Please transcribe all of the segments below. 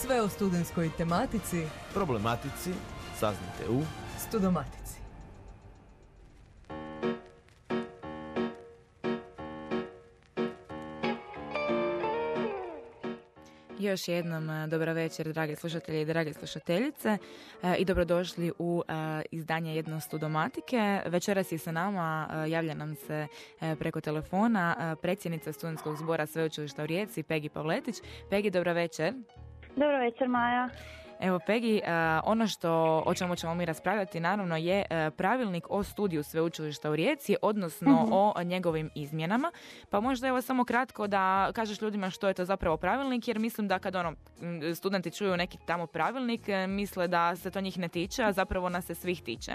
Sve o studentskoj tematici, problematici saznate u Studomatici. Još jednom e, dobra večer, dragi slušatelji i drage slušateljice e, i dobrodošli u e, izdanje jedno studomatike. Večeras je sa nama, javlja nam se preko telefona predsjednica studentskog zbora Sveučilišta u Rijeci, Pegi Pavletić. Pegi, dobra večer. Dobro večer, Maja. Evo, Pegi, e, ono što, o čemu ćemo mi raspravljati naravno je e, pravilnik o studiju sveučilišta u Rijeci, odnosno mhm. o njegovim izmjenama. Pa možda evo samo kratko da kažeš ljudima što je to zapravo pravilnik, jer mislim da kad ono, studenti čuju neki tamo pravilnik, e, misle da se to njih ne tiče, a zapravo nas se svih tiče.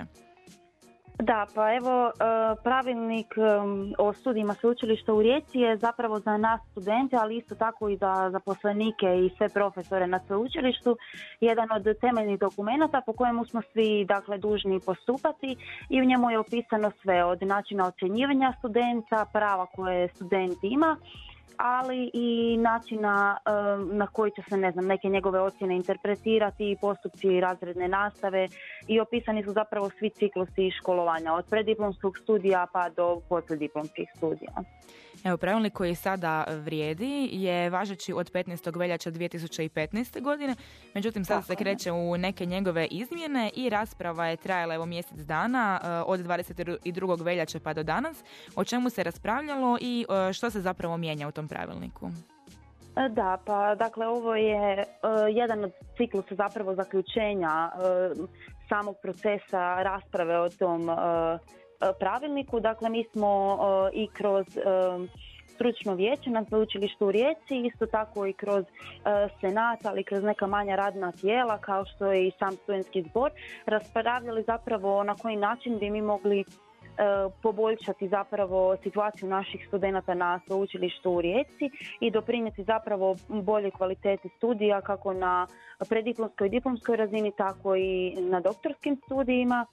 Da, pa evo e, pravilnik o studijima sveučilišta u Rijeci je zapravo za nas studente, ali isto tako i za zaposlenike i sve profesore na sveučilištu jedan od temeljnih dokumenata po kojemu smo svi dakle dužni postupati i u njemu je opisano sve od načina ocjenjivanja studenta, prava koje student ima ali i načina na koji će se ne znam, neke njegove ocjene interpretirati, postupci razredne nastave i opisani su zapravo svi ciklusi školovanja od preddiplomskog studija pa do poslijediplomskih studija. Evo, pravilnik koji sada vrijedi je važeći od 15. veljača 2015. godine, međutim sada se kreće u neke njegove izmjene i rasprava je trajala evo mjesec dana eh, od 22. veljače pa do danas. O čemu se raspravljalo i eh, što se zapravo mijenja u tom pravilniku? E, da, pa dakle ovo je uh, jedan od ciklusa zapravo zaključenja samog procesa rasprave o tom pravilniku. Dakle, mi smo i kroz stručno vijeće na sveučilištu u Rijeci, isto tako i kroz senat, ali kroz neka manja radna tijela kao što je i sam studentski zbor, raspravljali zapravo na koji način bi mi mogli E, poboljšati zapravo situaciju naših studenata na sveučilištu u Rijeci i doprinijeti zapravo bolje kvaliteti studija kako na prediplomskoj i diplomskoj razini tako i na doktorskim studijima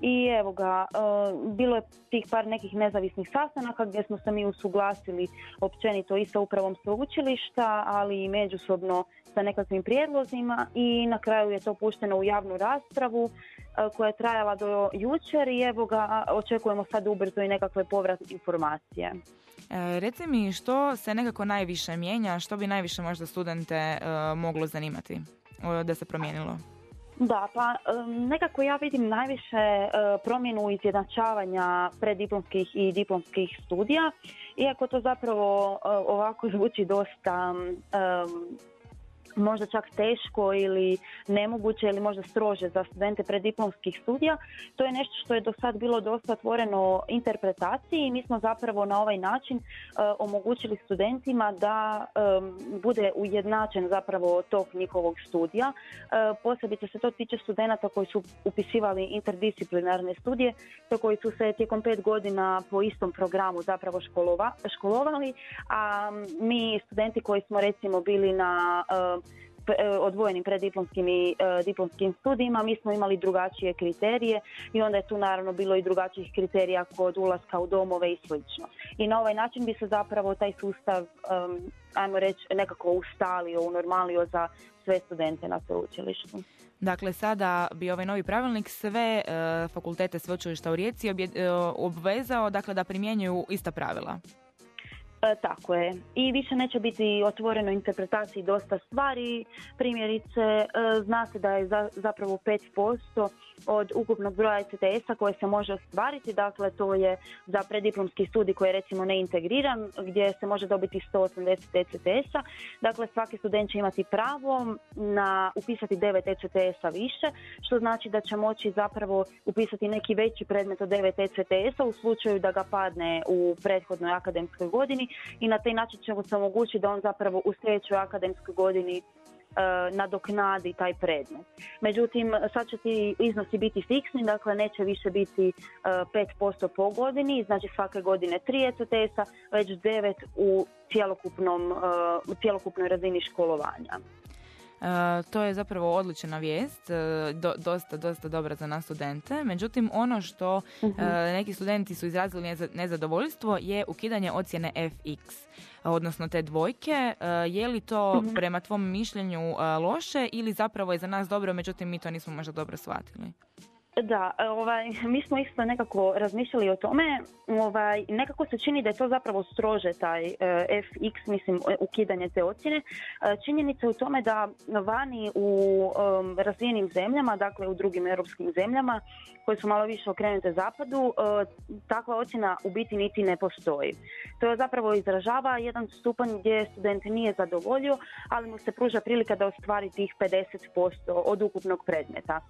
i evo ga, e, bilo je tih par nekih nezavisnih sastanaka gdje smo se mi usuglasili općenito i sa upravom sveučilišta, ali i međusobno sa nekakvim prijedlozima i na kraju je to pušteno u javnu raspravu e, koja je trajala do jučer i evo ga, očekujemo sad ubrzo i nekakve povratne informacije. E, reci mi što se nekako najviše mijenja, što bi najviše možda studente moglo zanimati da se promijenilo? Da, pa nekako ja vidim najviše e, promjenu izjednačavanja preddiplomskih i diplomskih studija, iako to zapravo e, ovako zvuči dosta možda čak teško ili nemoguće ili možda strože za studente preddiplomskih studija. To je nešto što je do sad bilo dosta otvoreno interpretaciji i mi smo zapravo na ovaj način uh, omogućili studentima da um, bude ujednačen zapravo tok njihovog studija. Uh, posebice se to tiče studenata koji su upisivali interdisciplinarne studije, to koji su se tijekom pet godina po istom programu zapravo školova, školovali, a mi studenti koji smo recimo bili na E, odvojenim preddiplomskim i e, diplomskim studijima, mi smo imali drugačije kriterije i onda je tu naravno bilo i drugačijih kriterija kod ulaska u domove i slično. I na ovaj način bi se zapravo taj sustav, ajmo reći, nekako ustalio, unormalio za sve studente na sveučilištu. Dakle, sada bi ovaj novi pravilnik sve e, fakultete sveučilišta u Rijeci obvezao dakle, da primjenjuju ista pravila. E, tako je. I više neće biti otvoreno interpretaciji dosta stvari. Primjerice, e, zna se da je za, zapravo 5% od ukupnog broja ECTS-a koje se može ostvariti. Dakle, to je za prediplomski studij koji je recimo neintegriran, gdje se može dobiti 180 ECTS-a. Dakle, svaki student će imati pravo na upisati 9 ECTS-a više, što znači da će moći zapravo upisati neki veći predmet od 9 ECTS-a u slučaju da ga padne u prethodnoj akademskoj godini i na taj način ćemo se omogućiti da on zapravo u sljedećoj akademskoj godini nadoknadi taj predmet. Međutim, sad će ti iznosi biti fiksni, dakle neće više biti 5% e, po godini, znači svake godine 3 ECTS-a, već 9 u cjelokupnom, e, cjelokupnoj razini školovanja. To je zapravo odlična vijest, dosta, dosta dobra za nas studente. Međutim, ono što mhm. neki studenti su izrazili nezadovoljstvo je ukidanje ocjene FX, odnosno te dvojke. Je li to mhm. prema tvom mišljenju loše ili zapravo je za nas dobro, međutim mi to nismo možda dobro shvatili? Da, ovaj, mi smo isto nekako razmišljali o tome, ovaj, nekako se čini da je to zapravo strože taj e, FX, mislim, ukidanje te ocjene. Uh, činjenica je u tome da vani u um, razvijenim zemljama, dakle u drugim europskim zemljama, koje su malo više okrenute zapadu, uh, takva ocjena u biti niti ne postoji. To je zapravo izražava jedan stupanj gdje student nije zadovoljio, ali mu se pruža prilika da ostvari tih 50% od ukupnog predmeta.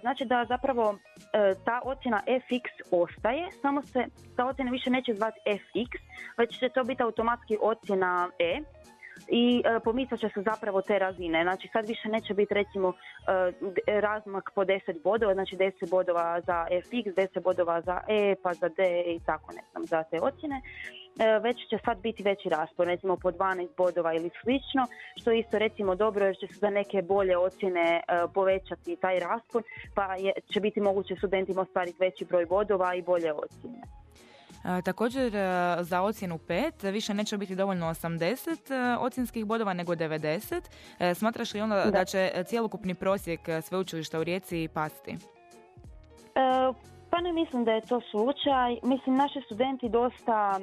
Znači da zapravo E, ta ocjena fx ostaje, samo se ta ocjena više neće zvati fx, već će to biti automatski ocjena e i e, pomicat će se zapravo te razine. Znači sad više neće biti recimo e, razmak po 10 bodova, znači 10 bodova za fx, 10 bodova za e, pa za d i tako ne znam za te ocjene. E, već će sad biti veći raspon, recimo po 12 bodova ili slično, što je isto recimo dobro jer će se za neke bolje ocjene povećati taj raspon, pa je, će biti moguće studentima ostvariti veći broj bodova i bolje ocjene. E, također za ocjenu 5 više neće biti dovoljno 80 ocjenskih bodova nego 90. Smatraš li onda da, će cjelokupni prosjek sveučilišta u Rijeci pasti? Pa ne mislim da je to slučaj. Mislim, naši studenti dosta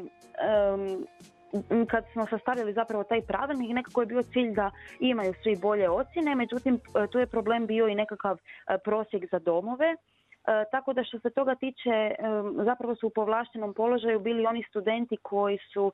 kad smo sastavili zapravo taj pravilnik, nekako je bio cilj da imaju svi bolje ocjene, međutim tu je problem bio i nekakav e, prosjek za domove. E, tako da što se toga tiče, zapravo su u povlaštenom položaju bili oni studenti koji su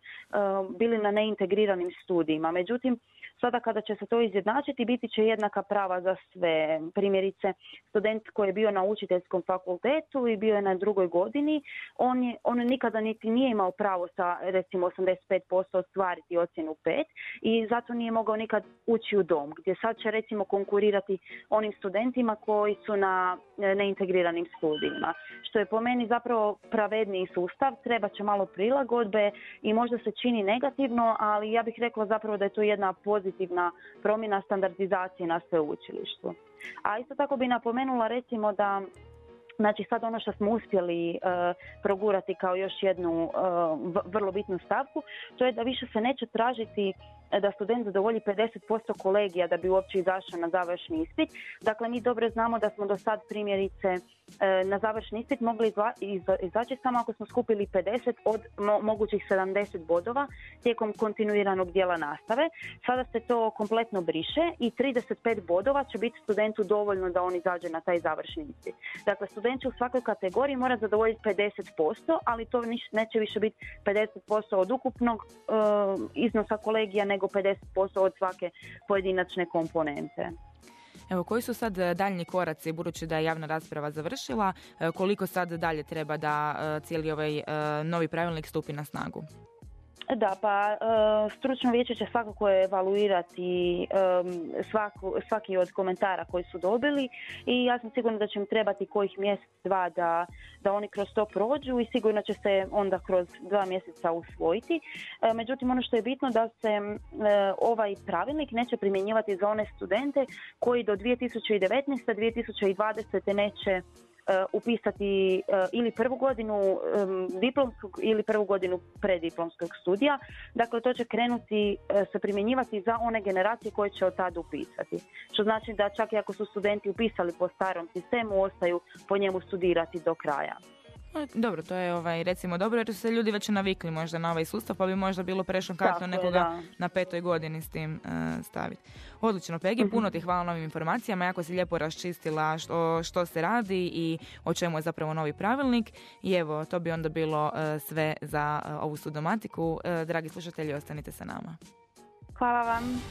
bili na neintegriranim studijima. Međutim, Sada kada će se to izjednačiti, biti će jednaka prava za sve. Primjerice, student koji je bio na učiteljskom fakultetu i bio je na drugoj godini, on, je, on nikada niti nije imao pravo sa recimo 85% ostvariti ocjenu 5 i zato nije mogao nikad ući u dom, gdje sad će recimo konkurirati onim studentima koji su na neintegriranim studijima. Što je po meni zapravo pravedniji sustav, treba će malo prilagodbe i možda se čini negativno, ali ja bih rekla zapravo da je to jedna pozitivna promjena standardizacije na sveučilištu. A isto tako bi napomenula recimo da Znači sad ono što smo uspjeli uh, progurati kao još jednu uh, vrlo bitnu stavku, to je da više se neće tražiti da student zadovolji 50% kolegija da bi uopće izašao na završni ispit. Dakle, mi dobro znamo da smo do sad primjerice e, na završni ispit mogli izaći samo ako smo skupili 50 od mogućih 70 bodova tijekom kontinuiranog dijela nastave. Sada se to kompletno briše i 35 bodova će biti studentu dovoljno da on izađe na taj završni ispit. Dakle, student će u svakoj kategoriji mora zadovoljiti 50%, ali to neće više biti 50% od ukupnog e, iznosa kolegija, nego 50% od svake pojedinačne komponente. Evo, koji su sad e, daljnji koraci, budući da je javna rasprava završila, e, koliko sad dalje treba da e, cijeli ovaj novi pravilnik stupi na snagu? Da, pa e, stručno vijeće će svakako evaluirati e, svaki od komentara koji su dobili i ja sam sigurna da će im trebati kojih mjesec, dva da, da oni kroz to prođu i sigurno će se onda kroz dva mjeseca usvojiti. E, međutim, ono što je bitno da se ovaj pravilnik neće primjenjivati za one studente koji do 2019. 2020. neće upisati uh, ili prvu godinu diplomskog ili prvu godinu preddiplomskog studija. Dakle, to će krenuti uh, se primjenjivati za one generacije koje će od tada upisati. Što znači da čak i ako su studenti upisali po starom sistemu, ostaju po njemu studirati do kraja. Dobro, to je ovaj, recimo dobro jer su se ljudi već navikli možda na ovaj sustav pa bi možda bilo kartu nekoga na petoj godini s tim uh, staviti. Odlično, Pegi, mhm. puno ti hvala na ovim informacijama, jako si lijepo raščistila što, što se radi i o čemu je zapravo novi pravilnik i evo, to bi onda bilo uh, sve za uh, ovu sudomatiku. Dragi slušatelji, ostanite sa nama. Hvala vam.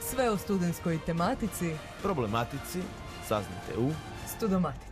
Sve o studentskoj tematici, problematici, saznate u Studomatici.